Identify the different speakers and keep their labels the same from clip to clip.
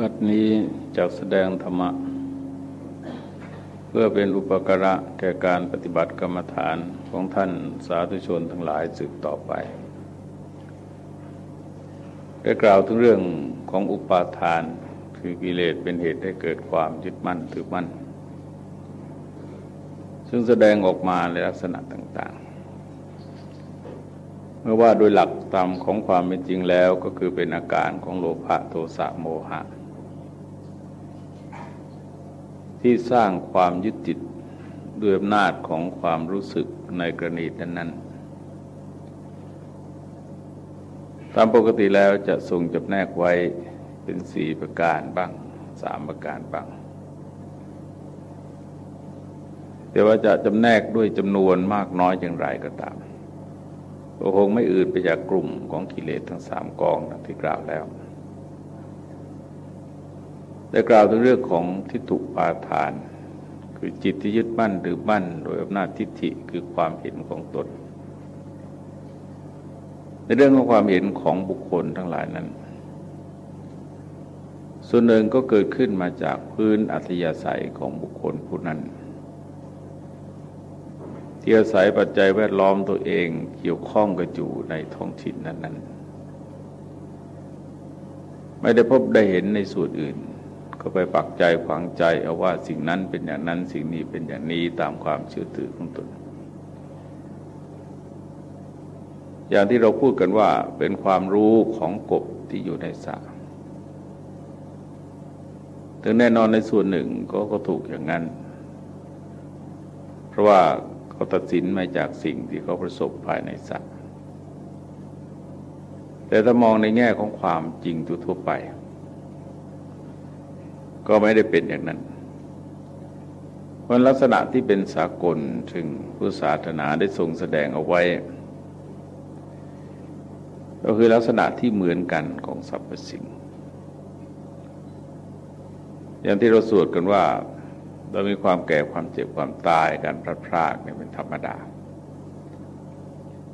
Speaker 1: วัดนี้จะแสดงธรรมะ เพื่อเป็นอุปการะแก่การปฏิบัติกรรมฐานของท่านสาธุชนทั้งหลายสืบต่อไป ได้กล่าวถึงเรื่องของอุปาทานคือกิเลสเป็นเหตุให้เกิดความยึดมั่นถือมั่น ซึ่งแสดงออกมาในลักษณะต่างเมื่อว่าโดยหลักตามของความเป็นจริงแล้วก็คือเป็นอาการของโลภะโทสะโมหะ ที่สร้างความยึดติดด้วยอำนาจของความรู้สึกในกรณีนั้นๆตามปกติแล้วจะทรงจำแนกไว้เป็นสี่ประการบ้างสามประการบ้าง แต่ว่าจะจำแนกด้วยจำนวนมากน้อยอย่างไรก็ตามก็คงไม่อื่นไปจากกลุ่มของกิเลสทั้งสามกองที่กล่าวแล้ว ได้กล่าวถึงเรื่องของทิฏฐุปาทาน คือจิตที่ยึดมั่นหรือมั่น โดยอำนาจทิฏฐิคือความเห็นของตน ในเรื่องของความเห็นของบุคคลทั้งหลายนั้น ส่วนหนึ่งก็เกิดขึ้นมาจากพื้นอัธยาศัยของบุคคลผู้นั้นที่อาศัยปัจจัยแวดล้อมตัวเองเกี่ยวข้องกับอยู่ในท้องถิ่นนั้น ๆ ไม่ได้พบได้เห็นในส่วนอื่น ก็ไปปักใจฝังใจเอาว่าสิ่งนั้นเป็นอย่างนั้นสิ่งนี้เป็นอย่างนี้ตามความเชื่อถือของตน อย่างที่เราพูดกันว่าเป็นความรู้ของกบที่อยู่ในสระถึงแน่นอนในส่วนหนึ่งก็ก็ถูกอย่างนั้น เพราะว่าเขาตัดสินมาจากสิ่งที่เขาประสบภายในสัตว์ แต่ถ้ามองในแง่ของความจริงทั่วไป ก็ไม่ได้เป็นอย่างนั้น เพราะลักษณะที่เป็นสากลถึงผู้ศาสนาได้ทรงแสดงเอาไว้ ก็คือลักษณะที่เหมือนกันของสรรพสิ่ง อย่างที่เราสวดกันว่าเรามีความแก่ความเจ็บความตายการพลัดพรากเนี่ยเป็นธรรมดา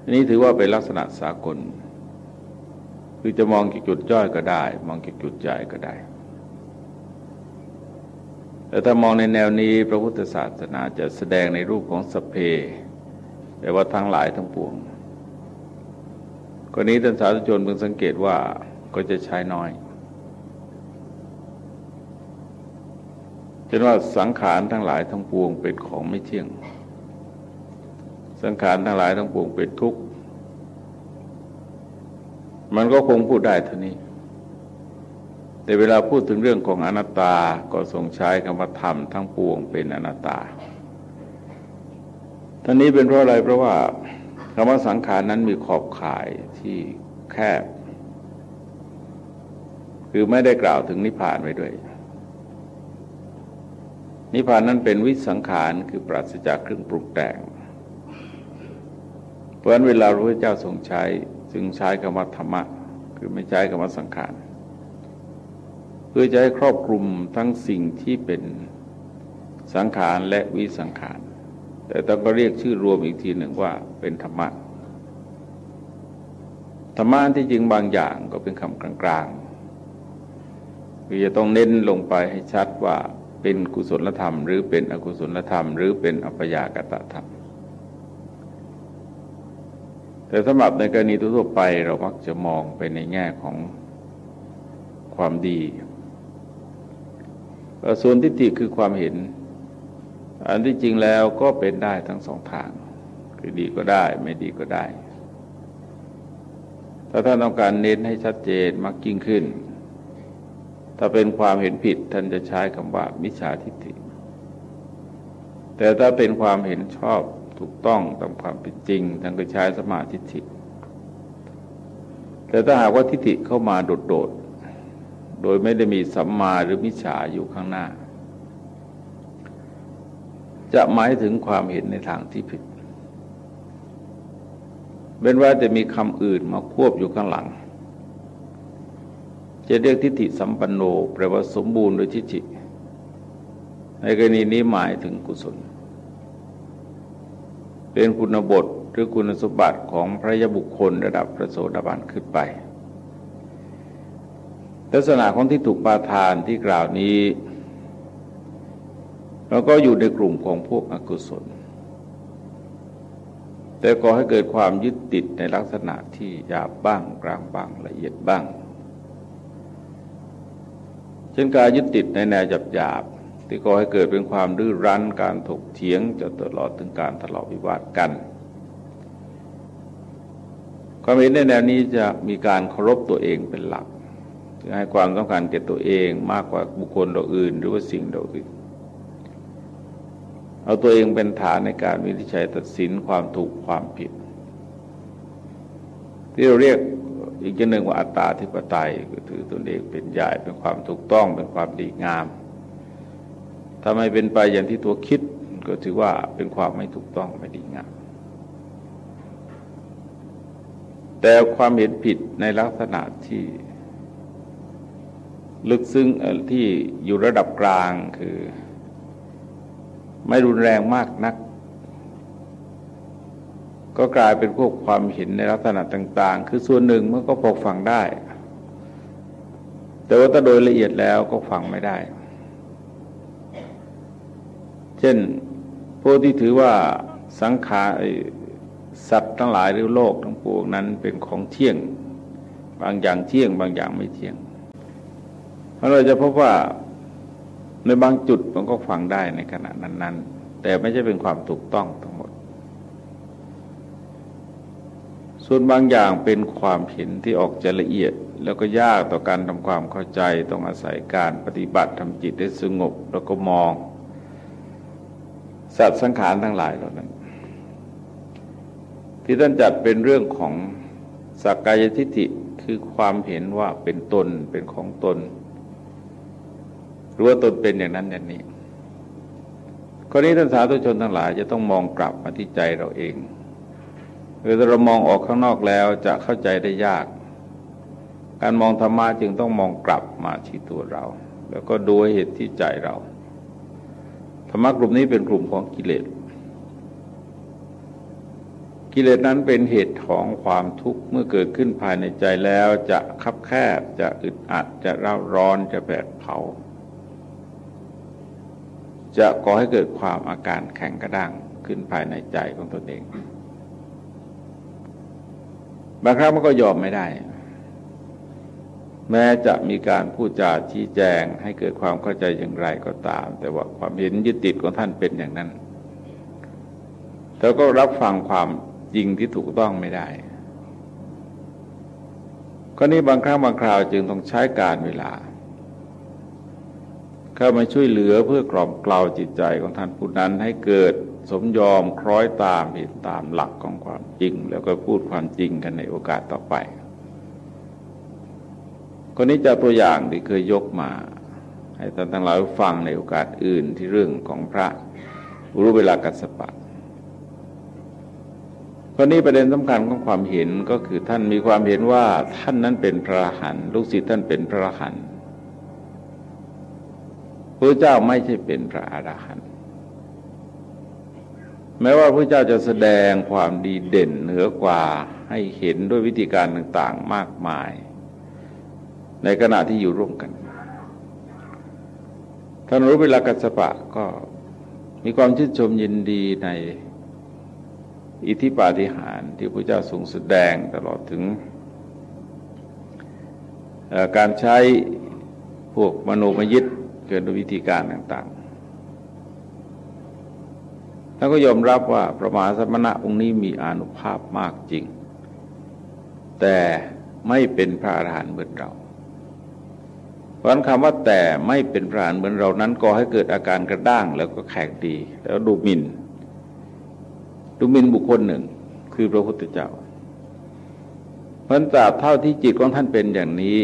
Speaker 1: อันนี้ถือว่าเป็นลักษณะสากล คือจะมองจากจุดย่อยก็ได้ มองจากจุดใหญ่ก็ได้ แต่ถ้ามองในแนวนี้พระพุทธศาสนาจะแสดงในรูปของสเพแปลว่าทั้งหลายทั้งปวงกรณีท่านสาธุชนเพิ่งสังเกตว่าก็จะใช้น้อยเห็นว่าสังขารทั้งหลายทั้งปวงเป็นของไม่เที่ยง สังขารทั้งหลายทั้งปวงเป็นทุกข์ มันก็คงพูดได้เท่านี้ แต่เวลาพูดถึงเรื่องของอนัตตาก็ทรงใช้คำว่าธรรมทั้งปวงเป็นอนัตตาท่านี้เป็นเพราะอะไรเพราะว่าคำว่าสังขารนั้นมีขอบข่ายที่แคบ คือไม่ได้กล่าวถึงนิพพานไว้ด้วย นิพพานนั้นเป็นวิสังขารคือปราศจากเครื่องปรุงแต่งเพราะฉะนั้นเวลาพระพุทธเจ้าทรงใช้จึงใช้คำว่าธรรมะ คือไม่ใช้คำว่าสังขาร เพื่อจะให้ครอบคลุมทั้งสิ่งที่เป็นสังขารและวิสังขาร แต่ต้องก็เรียกชื่อรวมอีกทีหนึ่งว่าเป็นธรรมะ ธรรมะที่จริงบางอย่างก็เป็นคำกลางๆคือจะต้องเน้นลงไปให้ชัดว่าเป็นกุศลธรรม หรือเป็นอกุศลธรรม หรือเป็นอัปยากตธรรม แต่สำหรับในกรณีทั่วไปเรามักจะมองไปในแง่ของความดี ส่วนทิฏฐิคือความเห็น อันที่จริงแล้วก็เป็นได้ทั้งสองทาง คือดีก็ได้ไม่ดีก็ได้ ถ้าท่านต้องการเน้นให้ชัดเจนมากยิ่งขึ้น ถ้าเป็นความเห็นผิดท่านจะใช้คำว่ามิจฉาทิฏฐิ แต่ถ้าเป็นความเห็นชอบถูกต้องตามความเป็นจริงท่านก็ใช้สมาธิฏฐิแต่ถ้าหากว่าทิฏฐิเข้ามาโดด โดยไม่ได้มีสัมมาหรือมิจฉาอยู่ข้างหน้า จะหมายถึงความเห็นในทางที่ผิดเป็นว่าจะมีคำอื่นมาควบอยู่ข้างหลัง จะเรียกทิฏฐิสัมปันโนแปลว่าสมบูรณ์โดยทิฏฐิในกรณีนี้หมายถึงกุศล เป็นคุณบทหรือคุณสมบัติของพระยบุคคลระดับพระโสดาบันขึ้นไป ลักษณะของที่ถูกปาทานที่กล่าวนี้เราก็อยู่ในกลุ่มของพวกอกุศล แต่ก็ให้เกิดความยึดติดในลักษณะที่หยาบบ้างกลางบ้างละเอียดบ้างเช่นการยึดติดในแนวหยาบหยาบที่ก่อให้เกิดเป็นความดื้อรั้นการถกเถียงจะตลอดถึงการทะเลาะวิวาทกัน ความเห็นในแนวนี้จะมีการเคารพตัวเองเป็นหลัก ให้ความต้องการแก่ตัวเองมากกว่าบุคคลเราอื่น หรือว่าสิ่งเราอื่น เอาตัวเองเป็นฐานในการวินิจฉัยตัดสินความถูกความผิด ที่เราเรียกอีกอย่างหนึ่งว่าอัตตาธิปไตยก็ถือตนเองเป็นใหญ่เป็นความถูกต้องเป็นความดีงามถ้าไม่เป็นไปอย่างที่ตัวคิดก็ถือว่าเป็นความไม่ถูกต้องไม่ดีงามแต่ความเห็นผิดในลักษณะที่ ลึกซึ้งที่อยู่ระดับกลางคือ ไม่รุนแรงมากนัก ก็กลายเป็นพวกความเห็นในลักษณะต่าง ๆ คือส่วนหนึ่งมันก็พอฟังได้ แต่ว่าถ้าโดยละเอียดแล้วก็ฟังไม่ได้ เช่นพวกที่ถือว่าสังขารสัตว์ทั้งหลายหรือโลกทั้งปวงนั้นเป็นของเที่ยง บางอย่างเที่ยง บางอย่างไม่เที่ยง เราจะพบว่าในบางจุดมันก็ฟังได้ในขณะนั้น ๆ แต่ไม่ใช่เป็นความถูกต้องทั้งหมด ส่วนบางอย่างเป็นความเห็นที่ออกจะละเอียด แล้วก็ยากต่อการทำความเข้าใจต้องอาศัยการปฏิบัติทำจิตให้สงบ แล้วก็มอง สัตว์สังขารทั้งหลายเหล่านั้น ที่ท่านจัดเป็นเรื่องของสักกายทิฏฐิคือความเห็นว่าเป็นตนเป็นของตน รือว่าตนเป็นอย่างนั้นอย่างนี้กรณีท่านสาธุชนทั้งหลายจะต้องมองกลับมาที่ใจเราเองเมื่อเรามองออกข้างนอกแล้วจะเข้าใจได้ยาก การมองธรรมะจึงต้องมองกลับมาที่ตัวเรา แล้วก็ดูเหตุที่ใจเรา ธรรมะกลุ่มนี้เป็นกลุ่มของกิเลส กิเลสนั้นเป็นเหตุของความทุกข์เมื่อเกิดขึ้นภายในใจแล้วจะคับแคบจะอึดอัดจะร้าร้อนจะแผดเผา จะก่อให้เกิดความอาการแข็งกระด้างขึ้นภายในใจของตนเอง บางครั้งมันก็ยอมไม่ได้ แม้จะมีการพูดจาชี้แจงให้เกิดความเข้าใจอย่างไรก็ตาม แต่ว่าความเห็นยึดติดของท่านเป็นอย่างนั้นแต่ก็รับฟังความจริงที่ถูกต้องไม่ได้ก็นี้บางครั้งบางคราวจึงต้องใช้การเวลา เข้ามาช่วยเหลือเพื่อกล่อมกล่าวจิตใจของท่านผู้นั้นให้เกิดสมยอมคล้อยตามเห็นตามหลักของความจริง แล้วก็พูดความจริงกันในโอกาสต่อไป คนนี้จะตัวอย่างที่เคยยกมา ให้ท่านทั้งหลายฟังในโอกาสอื่นที่เรื่องของพระรู้เวลากัสปะคนนี้ประเด็นสำคัญของความเห็นก็คือท่านมีความเห็นว่าท่านนั้นเป็นพระหันลูกศิษย์ท่านเป็นพระหัน พระเจ้าไม่ใช่เป็นพระอรหันต์แม้ว่าพระเจ้าจะแสดงความดีเด่นเหนือกว่าให้เห็นด้วยวิธีการต่างๆมากมาย ในขณะที่อยู่ร่วมกันท่านรู้เวลากัสปะก็มีความชื่นชมยินดีในอิทธิปาฏิหาริย์ที่พระเจ้าทรงแสดงตลอดถึงการใช้พวกมโนมยิต เกิดด้วยวิธีการต่างๆท่านก็ยอมรับว่าพระมหาสมณะองค์นี้มีอนุภาพมากจริง แต่ไม่เป็นพระอรหันต์เหมือนเรา เพราะคำว่าแต่ไม่เป็นพระอรหันต์เหมือนเรานั้นก็ให้เกิดอาการกระด้างแล้วก็แข็งดี แล้วดูหมิน่น ดูหมิ่นบุคคลหนึ่ง คือพระพุทธเจ้าเพราะตราบเท่าที่จิตของท่านเป็นอย่างนี้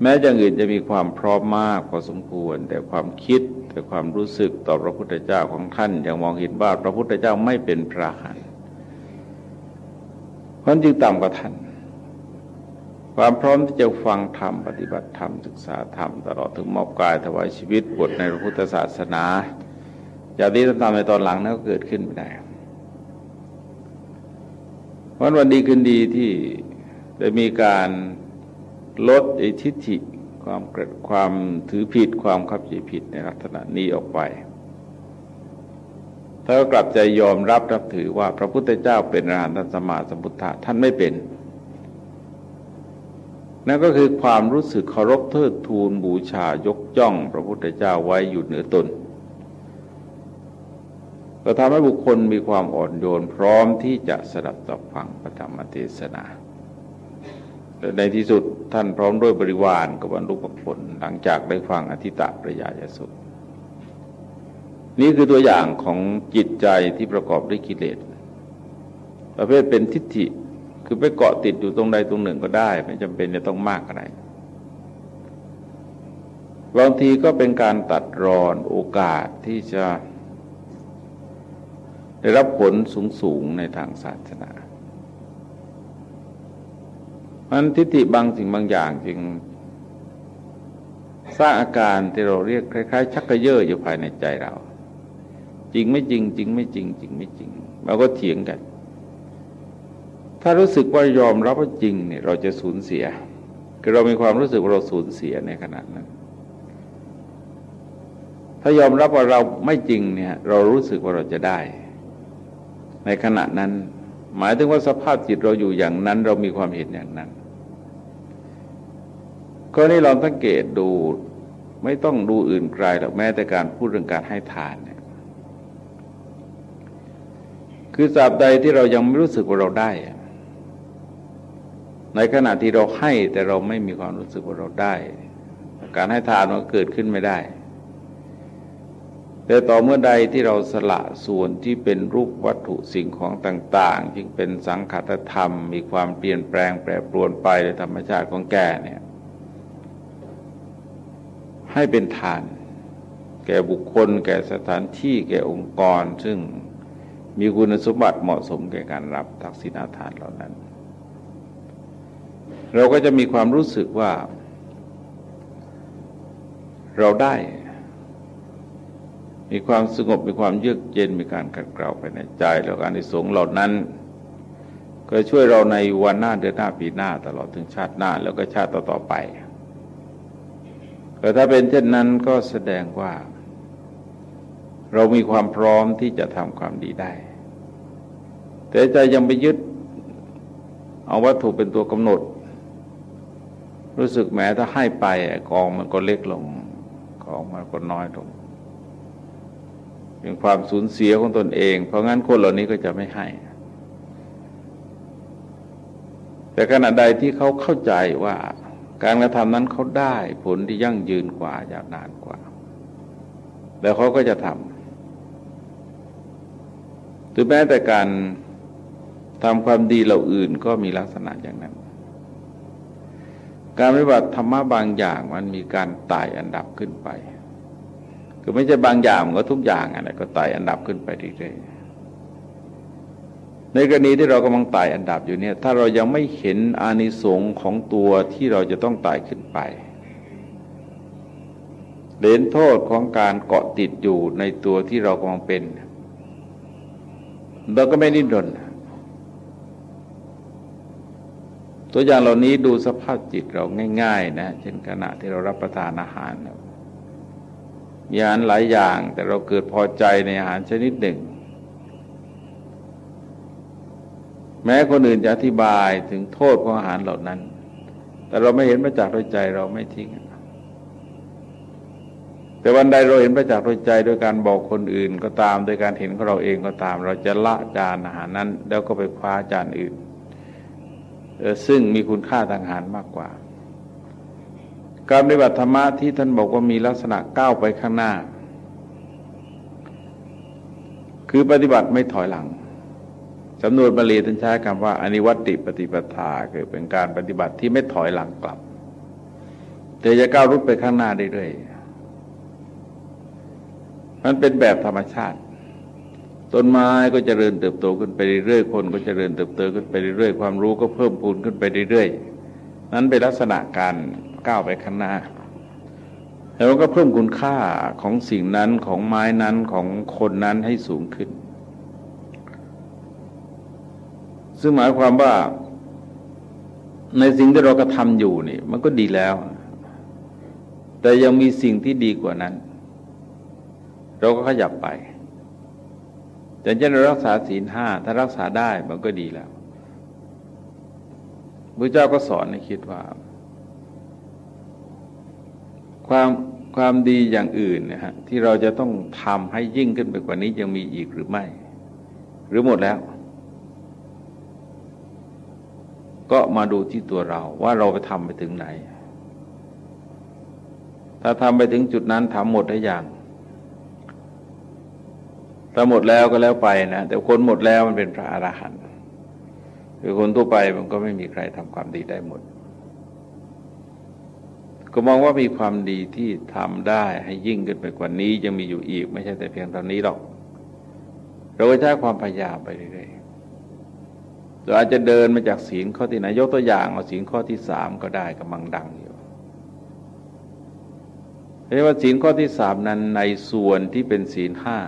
Speaker 1: แม้อย่างอื่นจะมีความพร้อมมากพอสมควร แต่ความคิดแต่ความรู้สึกต่อพระพุทธเจ้าของท่านยังมองเห็นว่าพระพุทธเจ้าไม่เป็นพระหันเพราะจึงต่ำกว่าท่านความพร้อมที่จะฟังธรรมปฏิบัติธรรมศึกษาธรรมตลอดถึงมอบกายถวายชีวิตบทในพระพุทธศาสนาอย่างที่ท่านทำในตอนหลังนั้นก็เกิดขึ้นไม่ได้วันวันดีคืนดีที่ได้มีการ ลดไอทิฐิความเกิดความถือผิดความขับใจผิดในลักษณะนี้ออกไปถ้าก็กลับใจยอมรับรับถือว่าพระพุทธเจ้าเป็นอรหันตสมาสมุทธะท่านไม่เป็น นั่นก็คือความรู้สึกเคารพเทิดทูนบูชายกย่อง พระพุทธเจ้าไว้อยู่เหนือตนก็ทำให้บุคคลมีความอ่อนโยนพร้อมที่จะสดับตับฟังพระธรรมเทศนา และในที่สุดท่านพร้อมด้วยบริวารกับบรรลุผลหลังจากได้ฟังอธิตะประยายสุดนี่คือตัวอย่างของจิตใจที่ประกอบด้วยกิเลสประเภทเป็นทิฏฐิคือไปเกาะติดอยู่ตรงใดตรงหนึ่งก็ได้ ไม่จำเป็นจะต้องมากอะไรบางทีก็เป็นการตัดรอนโอกาสที่จะได้รับผลสูงๆในทางศาสนา มันทิฏฐิบางสิ่งบางอย่างจึงสร้างอาการที่เราเรียกคล้ายๆ ชักกระเยาะอยู่ภายในใจเรา จริงไม่จริง จริงไม่จริง จริงไม่จริงเราก็เถียงกัน ถ้ารู้สึกว่ายอมรับว่าจริงเนี่ยเราจะสูญเสียคือเรามีความรู้สึกว่าเราสูญเสียในขณะนั้น ถ้ายอมรับว่าเราไม่จริงเนี่ย เรารู้สึกว่าเราจะได้ ในขณะนั้น หมายถึงว่าสภาพจิตเราอยู่อย่างนั้น เรามีความเห็นอย่างนั้นก็นี้ลองสังเกตดูไม่ต้องดูอื่นไกลหรอกแม้แต่การพูดเรื่องการให้ทานเนี่ยคือสาบใดที่เรายังไม่รู้สึกว่าเราได้ ในขณะที่เราให้แต่เราไม่มีความรู้สึกว่าเราได้ การให้ทานมันเกิดขึ้นไม่ได้ แต่ต่อเมื่อใดที่เราสละส่วนที่เป็นรูปวัตถุสิ่งของต่างๆ จึงเป็นสังขตธรรม มีความเปลี่ยนแปลงแปรปรวนไปในธรรมชาติของแก่เนี่ยให้เป็นทาน แก่บุคคล แก่สถานที่แก่องค์กร ซึ่งมีคุณสมบัติเหมาะสมแก่การรับทักษิณาทานเหล่านั้น เราก็จะมีความรู้สึกว่า เราได้ มีความสงบมีความเยือกเย็นมีการขัดเกลาภายในใจ แล้วการในสงเหล่านั้น ก็ช่วยเราในวันหน้าเดือนหน้าปีหน้าตลอดถึงชาติหน้าแล้วก็ชาติต่อๆไปแต่ถ้าเป็นเช่นนั้นก็แสดงว่า เรามีความพร้อมที่จะทำความดีได้ แต่ใจยังไปยึด เอาวัตถุเป็นตัวกำหนด รู้สึกแม้ถ้าให้ไปกองมันก็เล็กลงของมันก็น้อยลง เป็นความสูญเสียของตนเอง เพราะงั้นคนเหล่านี้ก็จะไม่ให้ แต่ขณะใดที่เขาเข้าใจว่าการกระทำนั้นเขาได้ผลที่ยั่งยืนกว่ายาวนานกว่า แล้วเขาก็จะทำหรือแม้แต่การทำความดีเหล่าอื่นก็มีลักษณะอย่างนั้น การปฏิบัติธรรมะบางอย่างมันมีการตายอันดับขึ้นไป คือไม่ใช่บางอย่างมันก็ทุกอย่างอะไรก็ไต่อันดับขึ้นไปเรื่อยๆในกรณีที่เรากำลังไต่อันดับอยู่เนี่ย ถ้าเรายังไม่เห็นอานิสงส์ของตัวที่เราจะต้องไต่ขึ้นไปเด่นโทษของการเกาะติดอยู่ในตัวที่เรากำลังเป็นเราก็ไม่ดิ้นรนตัวอย่างเหล่านี้ดูสภาพจิตเราง่าย ๆ นะ เช่นขณะที่เรารับประทานอาหาร มีอาหารหลายอย่าง แต่เราเกิดพอใจในอาหารชนิดหนึ่ง แม้คนอื่นจะอธิบายถึงโทษของอาหารเหล่านั้น แต่เราไม่เห็นประจักษ์โดยใจเราไม่ทิ้ง แต่วันใดเราเห็นประจักษ์โดยใจโดยการบอกคนอื่นก็ตาม โดยการเห็นของเราเองก็ตาม เราจะละจานอาหารนั้น แล้วก็ไปคว้าจานอื่นซึ่งมีคุณค่าทางอาหารมากกว่า การปฏิบัติธรรมะที่ท่านบอกว่ามีลักษณะก้าวไปข้างหน้า คือปฏิบัติไม่ถอยหลังสำนวนบาลีท่านใช้คำว่า อนิวัติปฏิปทาคือเป็นการปฏิบัติที่ไม่ถอยหลังกลับ แต่จะก้าวรุดไปข้างหน้าเรื่อยๆมันเป็นแบบธรรมชาติ ต้นไม้ก็จเจริญเติบโตขึ้นไปเรื่อยๆคนก็จเจริญเติบโตขึ้นไปเรื่อยๆความรู้ก็เพิ่มพูนขึ้นไปเรื่อยๆนั้นเป็นลักษณะการ ก้าวไปข้างหน้า แล้วก็เพิ่มคุณค่าของสิ่งนั้นของไม้นั้นของคนนั้นให้สูงขึ้น ซึ่งหมายความว่าในสิ่งที่เรากระทำอยู่นี่ มันก็ดีแล้ว แต่ยังมีสิ่งที่ดีกว่านั้น เราก็ขยับไปแต่จะรักษาศีลห้าถ้ารักษาได้มันก็ดีแล้วพระเจ้าก็สอนให้คิดว่า ความความดีอย่างอื่นนะฮะที่เราจะต้องทำให้ยิ่งขึ้นไปกว่านี้ยังมีอีกหรือไม่ หรือหมดแล้ว ก็มาดูที่ตัวเราว่าเราไปทำไปถึงไหน ถ้าทำไปถึงจุดนั้นทำหมดได้อย่างถ้าหมดแล้วก็แล้วไปนะแต่คนหมดแล้วมันเป็นพระอรหันต์คือคนทั่วไปมันก็ไม่มีใครทำความดีได้หมด ก็มองว่ามีความดีที่ทำได้ให้ยิ่งขึ้นไปกว่านี้ยังมีอยู่อีก ไม่ใช่แต่เพียงเท่านี้หรอก เราก็ใช้ความพยายามไปเรื่อยๆเราอาจจะเดินมาจากศีลข้อที่ไหนยกตัวอย่างเอาศีลข้อที่สามก็ได้กำลังดังอยู่เรียกว่าศีลข้อที่สามนั้นในส่วนที่เป็นศีลห้า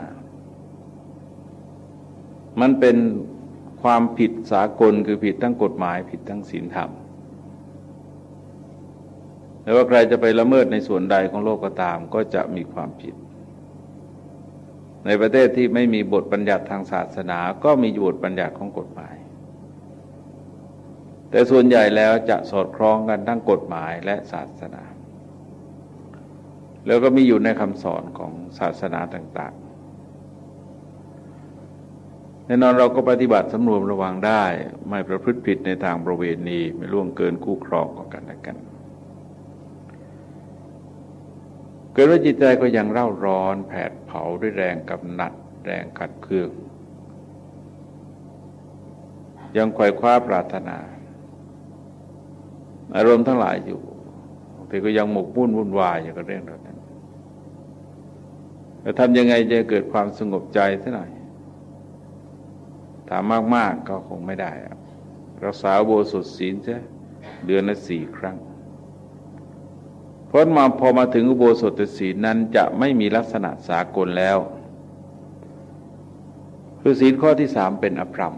Speaker 1: มันเป็นความผิดสากลคือผิดทั้งกฎหมายผิดทั้งศีลธรรม แต่ว่าใครจะไปละเมิดในส่วนใดของโลกก็ตาม ก็จะมีความผิด ในประเทศที่ไม่มีบทบัญญัติทางศาสนา ก็มีบทบัญญัติของกฎหมาย แต่ส่วนใหญ่แล้วจะสอดคล้องกันทั้งกฎหมายและศาสนา แล้วก็มีอยู่ในคำสอนของศาสนาต่างแน่นอนเราก็ปฏิบัติสำรวมระวังได้ ไม่ประพฤติผิดในทางประเวณี ไม่ล่วงเกินคู่ครองกันกันและกัน เกิดว่าจิตใจก็ยังเร่าร้อนแผดเผาด้วยแรงกำหนัด แรงขัดเคือง ยังควยคว้าปรารถนา อารมณ์ทั้งหลายอยู่แต่ก็ยังหมกมุ่นวุ่นวายอยู่กับเรื่องเหล่านั้นจะทำยังไงจะเกิดความสงบใจสักหน่อยถามมาก ๆ ก็คงไม่ได้ รักษาโบสถศีลใช่เดือนละสี่ครั้ง เพราะมาพอมาถึงอุโบสถศีลนั้นจะไม่มีลักษณะสากลแล้ว คือศีลข้อที่สามเป็นอภรรม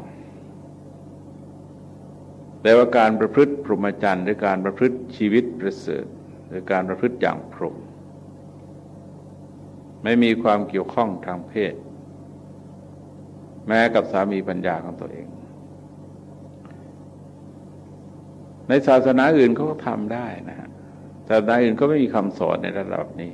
Speaker 1: แปลว่าการประพฤติพรหมจรรย์หรือการประพฤติชีวิตประเสริฐหรือการประพฤติอย่างพรหมไม่มีความเกี่ยวข้องทางเพศ แม้กับสามีปัญญาของตัวเอง ในศาสนาอื่นเขาก็ทำได้นะฮะ ศาสนาอื่นก็ไม่มีคำสอนในระดับนี้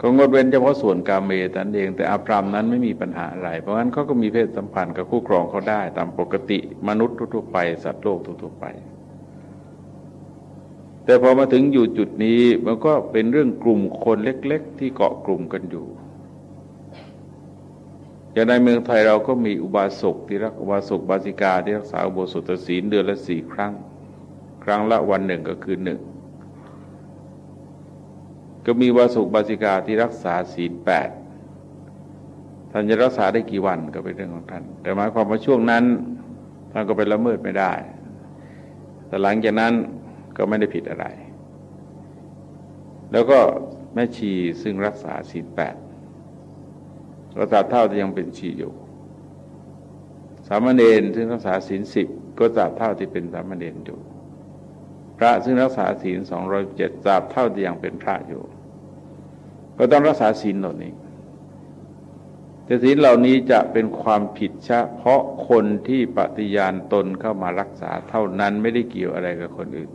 Speaker 1: ก็งดเว้นเฉพาะส่วนกาเมตันเอง แต่อาพรามนั้นไม่มีปัญหาอะไร เพราะงั้นเขาก็มีเพศสัมพันธ์กับคู่ครองเขาได้ ตามปกติมนุษย์ทั่วไป สัตว์โลกทั่วไป แต่พอมาถึงอยู่จุดนี้มันก็เป็นเรื่องกลุ่มคนเล็ก ๆ ที่เกาะกลุ่มกันอยู่อย่างในเมืองไทยเราก็มีอุบาสกที่รักอุบาสกบาสิกาที่รักษาอุโบสถศีลเดือนละสี่ครั้ง ครั้งละวันหนึ่งก็คือหนึ่งก็มีวาสุบาสิกาที่รักษาศีลแปดท่านจะรักษาได้กี่วันก็เป็นเรื่องของท่าน แต่หมายความว่าช่วงนั้นท่านก็ไปละเมิดไม่ได้ แต่หลังจากนั้นก็ไม่ได้ผิดอะไร แล้วก็แม่ชีซึ่งรักษาศีลแปดก็ตราเท่าที่ยังเป็นชีอยู่ สามเณรซึ่งรักษาศีลสิบก็ตราบเท่าที่เป็นสามเณรอยู่ พระซึ่งรักษาศีลสองร้อยเจ็ดตราบเท่าที่ยังเป็นพระอยู่ ก็ต้องรักษาศีลเหล่านี้ แต่ศีลเหล่านี้จะเป็นความผิดเฉพาะคนที่ปฏิญาณตนเข้ามารักษาเท่านั้นไม่ได้เกี่ยวอะไรกับคนอื่น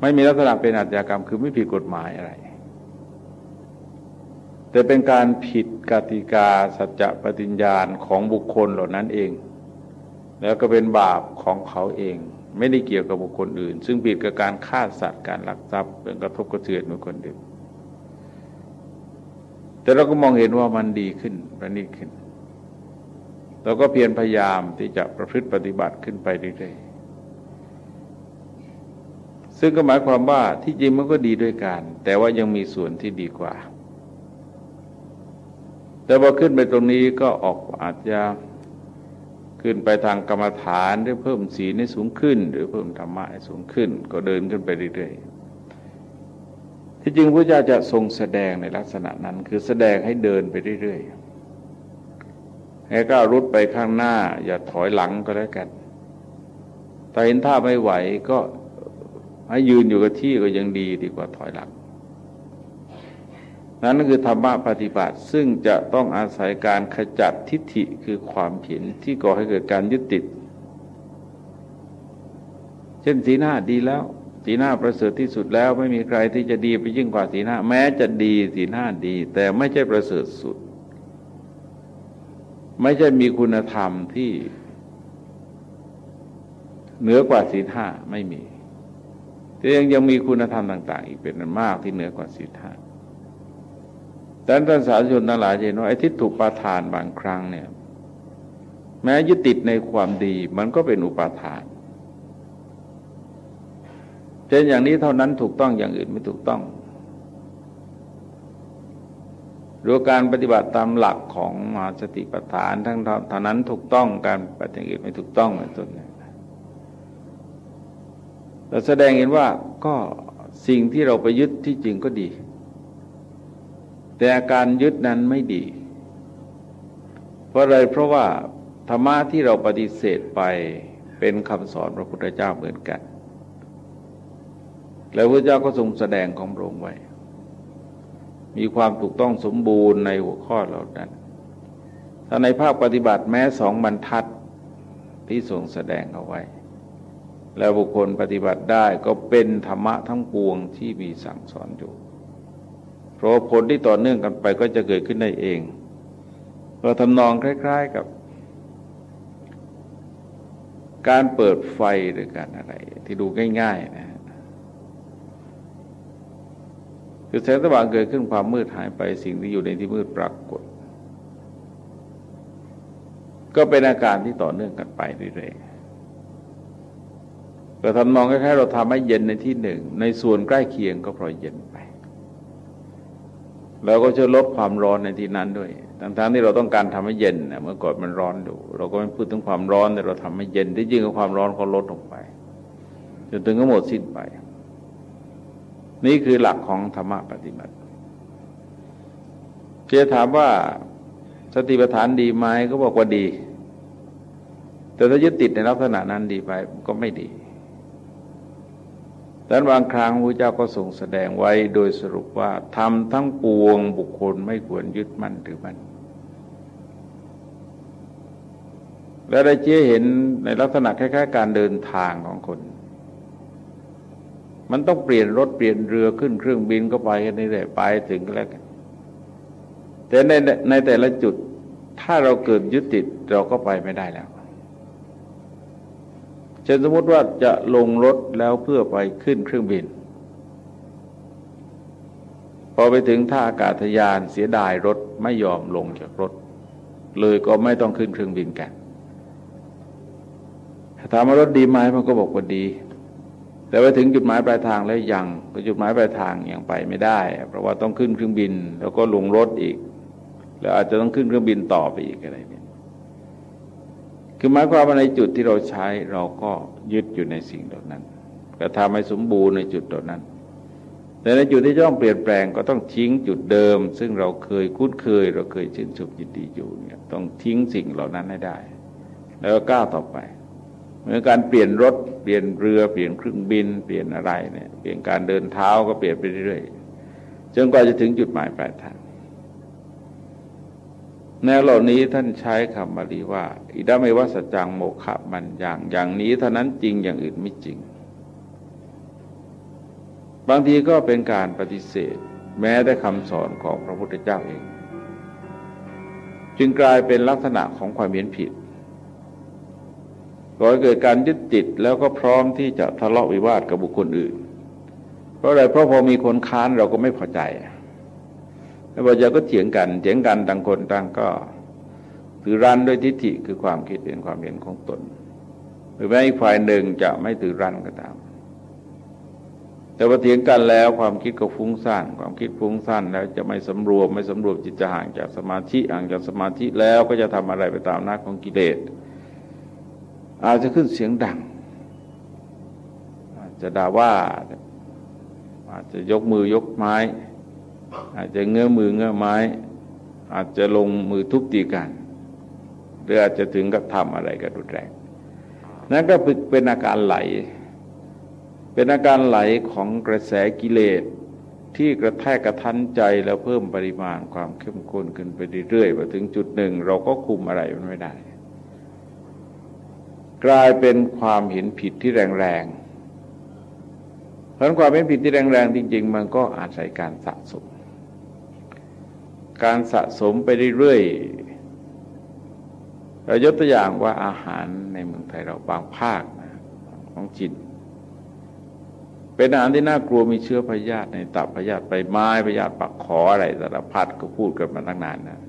Speaker 1: ไม่มีลักษณะเป็นอาชญากรรมคือไม่ผิดกฎหมายอะไร แต่เป็นการผิดกติกาสัจจะปฏิญญาณของบุคคลเหล่านั้นเอง แล้วก็เป็นบาปของเขาเอง ไม่ได้เกี่ยวกับบุคคลอื่น ซึ่งผิดกับการฆ่าสัตว์การลักทรัพย์เป็นกระทบกระเทือนบุคคลอื่นแต่เราก็มองเห็นว่ามันดีขึ้นประณีตขึ้น เราก็เพียรพยายามที่จะประพฤติปฏิบัติขึ้นไปเรื่อยๆซึ่งก็หมายความว่าที่จริงมันก็ดีด้วยกัน แต่ว่ายังมีส่วนที่ดีกว่า แต่พอขึ้นไปตรงนี้ก็ออกอาจจะ ขึ้นไปทางกรรมฐานหรือเพิ่มศีลให้สูงขึ้น หรือเพิ่มธรรมะให้สูงขึ้น ก็เดินขึ้นไปเรื่อยๆที่จริงพระเจ้าจะทรงแสดงในลักษณะนั้น คือแสดงให้เดินไปเรื่อยๆให้ก้าวรุดไปข้างหน้า อย่าถอยหลังก็แล้วกันถ้าเห็นท่าไม่ไหวก็ให้ยืนอยู่กับที่ก็ยังดีดีกว่าถอยหลัง นั่นคือธรรมะปฏิบัติ ซึ่งจะต้องอาศัยการขจัดทิฏฐิคือความเห็นที่ก่อให้เกิดการยึดติด เช่นสีหน้าดีแล้ว สีหน้าประเสริฐที่สุดแล้ว ไม่มีใครที่จะดีไปยิ่งกว่าสีหน้า แม้จะดีสีหน้าดี แต่ไม่ใช่ประเสริฐสุด ไม่ใช่มีคุณธรรมที่เหนือกว่าศีห้าไม่มีแต่ยังยังมีคุณธรรมต่าง ๆ อีกเป็นมากที่เหนือกว่าศีห้า แต่ท่านสาธุชนทั้งหลายเห็นว่าไอ้ที่ถูกปาทานบางครั้งเนี่ย แม้ยึดติดในความดีมันก็เป็นอุปาทานเช่นอย่างนี้เท่านั้นถูกต้องอย่างอื่นไม่ถูกต้องหรือการปฏิบัติตามหลักของมาสติปัฏฐานทั้งเท่านั้นถูกต้องการปฏิบัติไม่ถูกต้องเป็นต้นนี่ยเราแสดงเห็นว่าก็สิ่งที่เราไปยึดที่จริงก็ดี แต่อาการยึดนั้นไม่ดี เพราะอะไรเพราะว่าธรรมะที่เราปฏิเสธไปเป็นคำสอนพระพุทธเจ้าเหมือนกัน แล้วพระเจ้าก็ทรงแสดงของพระองค์ไว้ มีความถูกต้องสมบูรณ์ในหัวข้อเหล่านั้น ถ้าในภาคปฏิบัติแม้สองบรรทัดที่ทรงแสดงเอาไว้ แล้วบุคคลปฏิบัติได้ก็เป็นธรรมะทั้งปวงที่มีสั่งสอนอยู่ ราะผลที่ต่อเนื่องกันไปก็จะเกิดขึ้นได้เองเราทำนองคล้าย ๆกับ การเปิดไฟหรือการอะไร ที่ดูง่ายๆนะคือแสงสว่างเกิดขึ้นความมืดหายไปสิ่งที่อยู่ในที่มืดปรากฏ ก็เป็นอาการที่ต่อเนื่องกันไปเรื่อยๆเราทำนองคล้ายๆเราทำให้เย็นในที่หนึ่ง ในส่วนใกล้เคียงก็พลอยเย็นไป เราก็จะลดความร้อนในที่นั้นด้วย ทั้งๆที่เราต้องการทำให้เย็นเมื่อก่อนมันร้อนอยู่ เราก็ไม่พูดถึงความร้อนแต่เราทำให้เย็น ที่จริงความร้อนก็ลดลงไป จนถึงก็หมดสิ้นไป นี่คือหลักของธรรมะปฏิบัติเพียถามว่าสติปัฏฐานดีไหมก็บอกว่าดี แต่ถ้ายึดติดในลักษณะนั้นดีไปก็ไม่ดี ดังบางครั้งพระเจ้าก็ทรงแสดงไว้โดยสรุปว่าทำทั้งปวงบุคคลไม่ควรยึดมั่นถือมั่นและได้เจ๊เห็นในลักษณะคล้ายๆ การเดินทางของคน มันต้องเปลี่ยนรถเปลี่ยนเรือขึ้นเครื่องบินก็ไปกันนี่แหละไปถึงแล้วกันแต่ในในแต่ละจุดถ้าเราเกิดยึดติดเราก็ไปไม่ได้แล้ว เช่นสมมติว่าจะลงรถแล้วเพื่อไปขึ้นเครื่องบิน พอไปถึงท่าอากาศยานเสียดายรถไม่ยอมลงจากรถ เลยก็ไม่ต้องขึ้นเครื่องบินกันถามว่ารถดีไหมมันก็บอกว่าดี แต่ไปถึงจุดหมายปลายทางแล้วยังจุดหมายปลายทางยังไปไม่ได้ เพราะว่าต้องขึ้นเครื่องบิน แล้วก็ลงรถอีก แล้วอาจจะต้องขึ้นเครื่องบินต่อไปอีกอะไรเนี่ย คือหมายความว่าในจุดที่เราใช้เราก็ยึดอยู่ในสิ่งเหล่านั้นกระทำให้สมบูรณ์ในจุดเหล่านั้น แต่ในจุดที่ต้องเปลี่ยนแปลงก็ต้องทิ้งจุดเดิม ซึ่งเราเคยคุ้นเคย เราเคยชื่นชมยินดีอยู่เนี่ยต้องทิ้งสิ่งเหล่านั้นให้ได้ แล้วก้าวต่อไปเหมือนการเปลี่ยนรถเปลี่ยนเรือเปลี่ยนเครื่องบิน เปลี่ยนอะไรเนี่ยเปลี่ยนการเดินเท้าก็เปลี่ยนไปเรื่อยๆจนกว่าจะถึงจุดหมายปลายทาง แนวเหล่านี้ท่านใช้คำบาลีว่า อิดาไม่ว่าสัจจังโมฆะมันอย่างอย่างนี้เท่านั้นจริงอย่างอื่นไม่จริง บางทีก็เป็นการปฏิเสธ แม้แต่คำสอนของพระพุทธเจ้าเอง จึงกลายเป็นลักษณะของความเห็นผิดก่อให้เกิดการยึดติดแล้วก็พร้อมที่จะทะเลาะวิวาทกับบุคคลอื่น เพราะอะไรเพราะพอมีคนค้านเราก็ไม่พอใจ แล้วพอจะก็เถียงกันเถียงกันต่างคนต่างก็ถือรันด้วยทิฏฐิคือความคิดเห็นความเห็นของตน หรือแม้อีกฝ่ายหนึ่งจะไม่ถือรันก็ตาม แต่พอเถียงกันแล้วความคิดก็ฟุ้งซ่านความคิดฟุ้งซ่านแล้วจะไม่สำรวมไม่สำรวมจิตจะห่างจากสมาธิห่างจากสมาธิแล้วก็จะทำอะไรไปตามหน้าของกิเลสอาจจะขึ้นเสียงดัง อาจจะด่าว่าอาจจะยกมือยกไม้ อาจจะเงื้อมือเงื้อไม้ อาจจะลงมือทุบตีกัน หรืออาจจะถึงกับทำอะไรก็รุนแรงนั่นก็เป็นอาการไหล เป็นอาการไหลของกระแสกิเลสที่กระแทกกระทันใจแล้วเพิ่มปริมาณความเข้มข้นขึ้นไปเรื่อยๆมาถึงจุดหนึ่ง เราก็คุมอะไรมันไม่ได้ กลายเป็นความเห็นผิดที่แรงๆเพราะความเห็นผิดที่แรงๆจริง ๆ มันก็อาศัยการสะสม การสะสมไปเรื่อยๆเรายกตัวอย่างว่าอาหารในเมืองไทยเราบางภาคของจีนเป็นอาหารที่น่ากลัวมีเชื้อพยาธิในตับพยาธิไปไม้พยาธิปักขออะไรสารพัดก็พูดกันมาตั้งนานนะ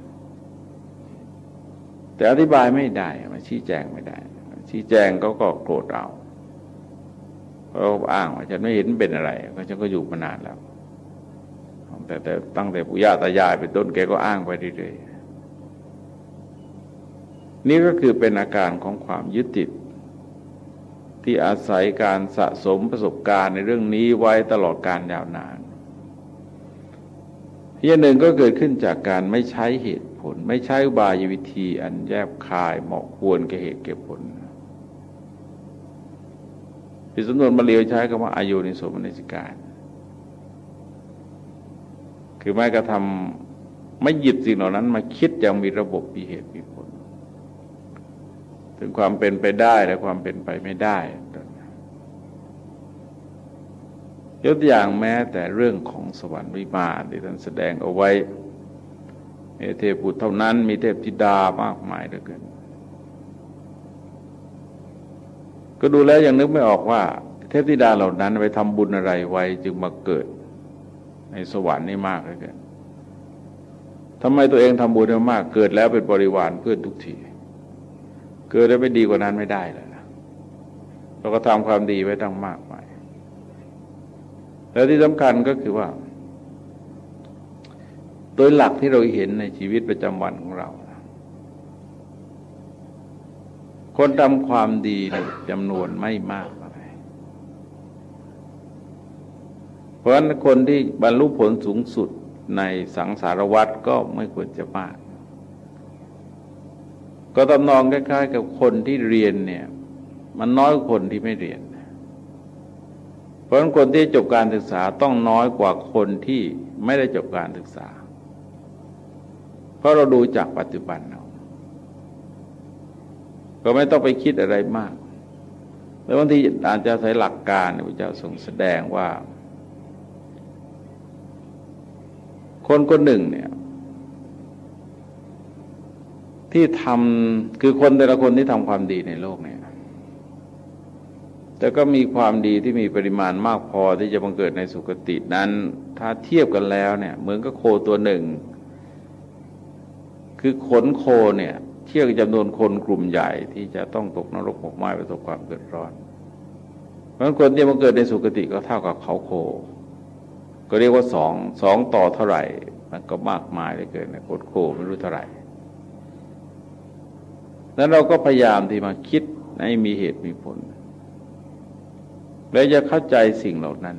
Speaker 1: แต่อธิบายไม่ได้มาชี้แจงไม่ได้ ชี้แจงเขาก็โกรธเราเขาอ้างว่าฉันไม่เห็นเป็นอะไรก็ฉันก็อยู่มานานแล้ว แต่แต่ตั้งแต่ปู่ย่าตายายเป็นต้นแกก็อ้างไปเรื่อยๆนี่ก็คือเป็นอาการของความยึดติด ที่อาศัยการสะสมประสบการณ์ในเรื่องนี้ไว้ตลอดการยาวนานอย่างหนึ่งก็เกิดขึ้นจากการไม่ใช้เหตุผล ไม่ใช้บายวิธีอันแยบคายเหมาะควรแก่เหตุเก็บผลพิสมนวนมาเลียวใช้คำว่าอายุนิสมนิสิการ คือไม่กระทำไม่หยิบสิ่งเหล่านั้น มาคิดอย่างมีระบบมีเหตุมีผล ถึงความเป็นไปได้และความเป็นไปไม่ได้ยกตัวอย่างแม้แต่เรื่องของสวรรค์วิมานที่ท่านแสดงเอาไว้เทพบุตรเท่านั้นมีเทพธิดามากมายเหลือเกิน ก็ดูแล้วยังนึกไม่ออกว่า เทพธิดาเหล่านั้นไปทำบุญอะไรไว้จึงมาเกิด ในสวรรค์นี่มากเลือเกินทำไมตัวเองทำบุญมาก เกิดแล้วเป็นบริวารเพื่อนทุกที เกิดแล้วไม่ดีกว่านั้นไม่ได้เลยนะเราก็ทำความดีไว้ตั้งมากมายแล้วที่สำคัญก็คือว่า โดยหลักที่เราเห็นในชีวิตประจำวันของเรา คนทำความดีจำนวนไม่มากอะไร เพราะฉะนั้นคนที่บรรลุผลสูงสุดในสังสารวัฏก็ไม่ควรจะมาก ก็ตำนองคล้ายๆ กับคนที่เรียนเนี่ย มันน้อยคนที่ไม่เรียน เพราะฉะนั้นคนที่จบการศึกษาต้องน้อยกว่าคนที่ไม่ได้จบการศึกษา เพราะเราดูจากปัจจุบันเราก็ไม่ต้องไปคิดอะไรมาก แล้วบางทีอาจจะใช้หลักการพระเจ้าทรงแสดงว่า คนคนหนึ่งเนี่ย ที่ทำคือคนแต่ละคนที่ทำความดีในโลกเนี่ย แต่ก็มีความดีที่มีปริมาณมากพอที่จะบังเกิดในสุคตินั้น ถ้าเทียบกันแล้วเนี่ยเหมือนกับโคตัวหนึ่ง คือขนโคเนี่ย เทียบกับจำนวนคนกลุ่มใหญ่ที่จะต้องตกนรกหมกไหม้ประสบความเกิดร้อนเพราะคนที่มาเกิดในสุคติก็เท่ากับเขาโค ก็เรียกว่าสองสองต่อเท่าไหร่ มันก็มากมายเลยเกินนะโคโคไม่รู้เท่าไหร่แล้วเราก็พยายามที่มาคิดให้มีเหตุมีผล แล้วจะเข้าใจสิ่งเหล่านั้น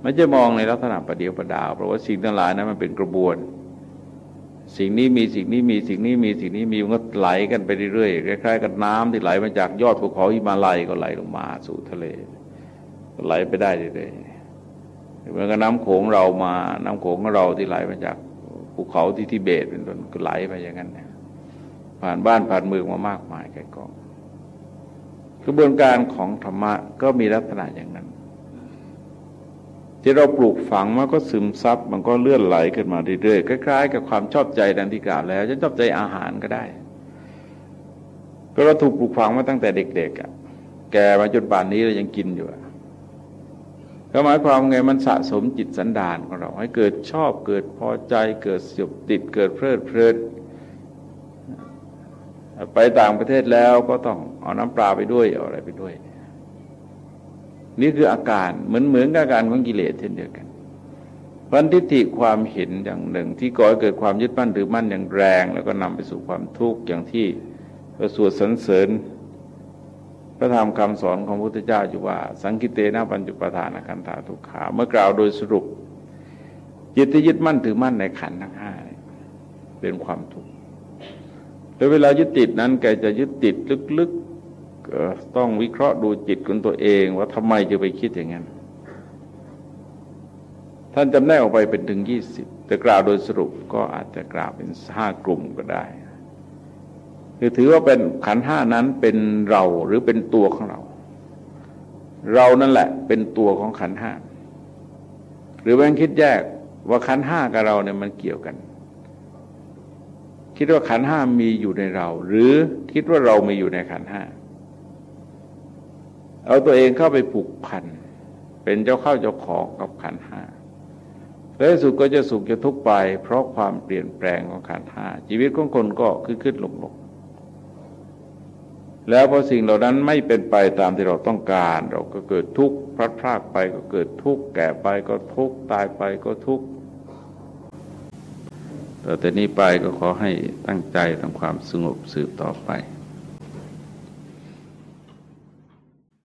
Speaker 1: ไม่จะมองในลักษณะประเดียวประดาว เพราะว่าสิ่งทั้งหลายนั้นมันเป็นกระบวน สิ่งนี้มีสิ่งนี้มีสิ่งนี้มีสิ่งนี้มีมันก็ไหลกันไปเรื่อยๆคล้ายๆกับน้ำที่ไหลมาจากยอดภูเขาหิมาลัยก็ไหลลงมาสู่ทะเลไหลไปได้เรื่อยๆ เหมือนกับน้ำโขงเรามา น้ำโขงของเราที่ไหลมาจากภูเขาที่ทิเบตเป็นต้นก็ไหลไปอย่างนั้นเนี่ยผ่านบ้านผ่านเมืองมามากมายแก่กองกระบวนการของธรรมะก็มีลักษณะอย่างนั้น ที่เราปลูกฝังมันก็ซึมซับมันก็เลื่อนไหลขึ้นมาเรื่อยๆคล้ายๆกับความชอบใจดังที่กล่าวแล้วจะชอบใจอาหารก็ได้ ก็เราถูกปลูกฝังมาตั้งแต่เด็กๆอะแกมาจนป่านนี้เรายังกินอยู่ ก็หมายความไงมันสะสมจิตสันดานของเรา ให้เกิดชอบเกิดพอใจเกิดสุบติดเกิดเพลิดเพลินไปต่างประเทศแล้วก็ต้องเอาน้ำปลาไปด้วยเอาอะไรไปด้วย นี่คืออาการเหมือนเหมือนกับอาการของกิเลสเช่นเดียวกันพันทิฏฐิความเห็นอย่างหนึ่ง ที่ก่อให้เกิดความยึดมั่นหรือมั่นอย่างแรง แล้วก็นำไปสู่ความทุกข์อย่างที่ประสวดสรรเสริญ ระธรรมคำสอนของพระพุทธเจ้าอยู่ว่า สังกิเตนะปัญจุปทานขันธาทุกขาเมื่อกล่าวโดยสรุป จิตที่ยึดมั่นถือมั่นในขันธ์ทั้งห้าเป็นความทุกข์แล้วเวลายึดติดนั้นแกจะยึดติดลึกๆต้องวิเคราะห์ดูจิตของตัวเอง ว่าทำไมจะไปคิดอย่างนั้นท่านจำแนกออกไปเป็นถึงยี่สิบแต่กล่าวโดยสรุปก็อาจจะกล่าวเป็นห้ากลุ่มก็ได้ คือถือว่าเป็นขันห้านั้นเป็นเราหรือเป็นตัวของเรา เรานั่นแหละเป็นตัวของขันห้าหรือแบ่งคิดแยกว่าขันห้ากับเราเนี่ยมันเกี่ยวกัน คิดว่าขันห้ามีอยู่ในเรา หรือคิดว่าเรามีอยู่ในขันห้าเอาตัวเองเข้าไปผูกพันเป็นเจ้าเข้าเจ้าของกับขันห้าแล้วสุดก็จะสุขจะทุกข์ไป เพราะความเปลี่ยนแปลงของขันห้าชีวิตของคนก็ขึ้นขึ้นลงลง แล้วพอสิ่งเหล่านั้นไม่เป็นไปตามที่เราต้องการ เราก็เกิดทุกข์พลัดพรากไปก็เกิดทุกข์แก่ไปก็ทุกข์ตายไปก็ทุกข์ต่อแต่นี้ไปก็ขอให้ตั้งใจทำความสงบสืบต่อไป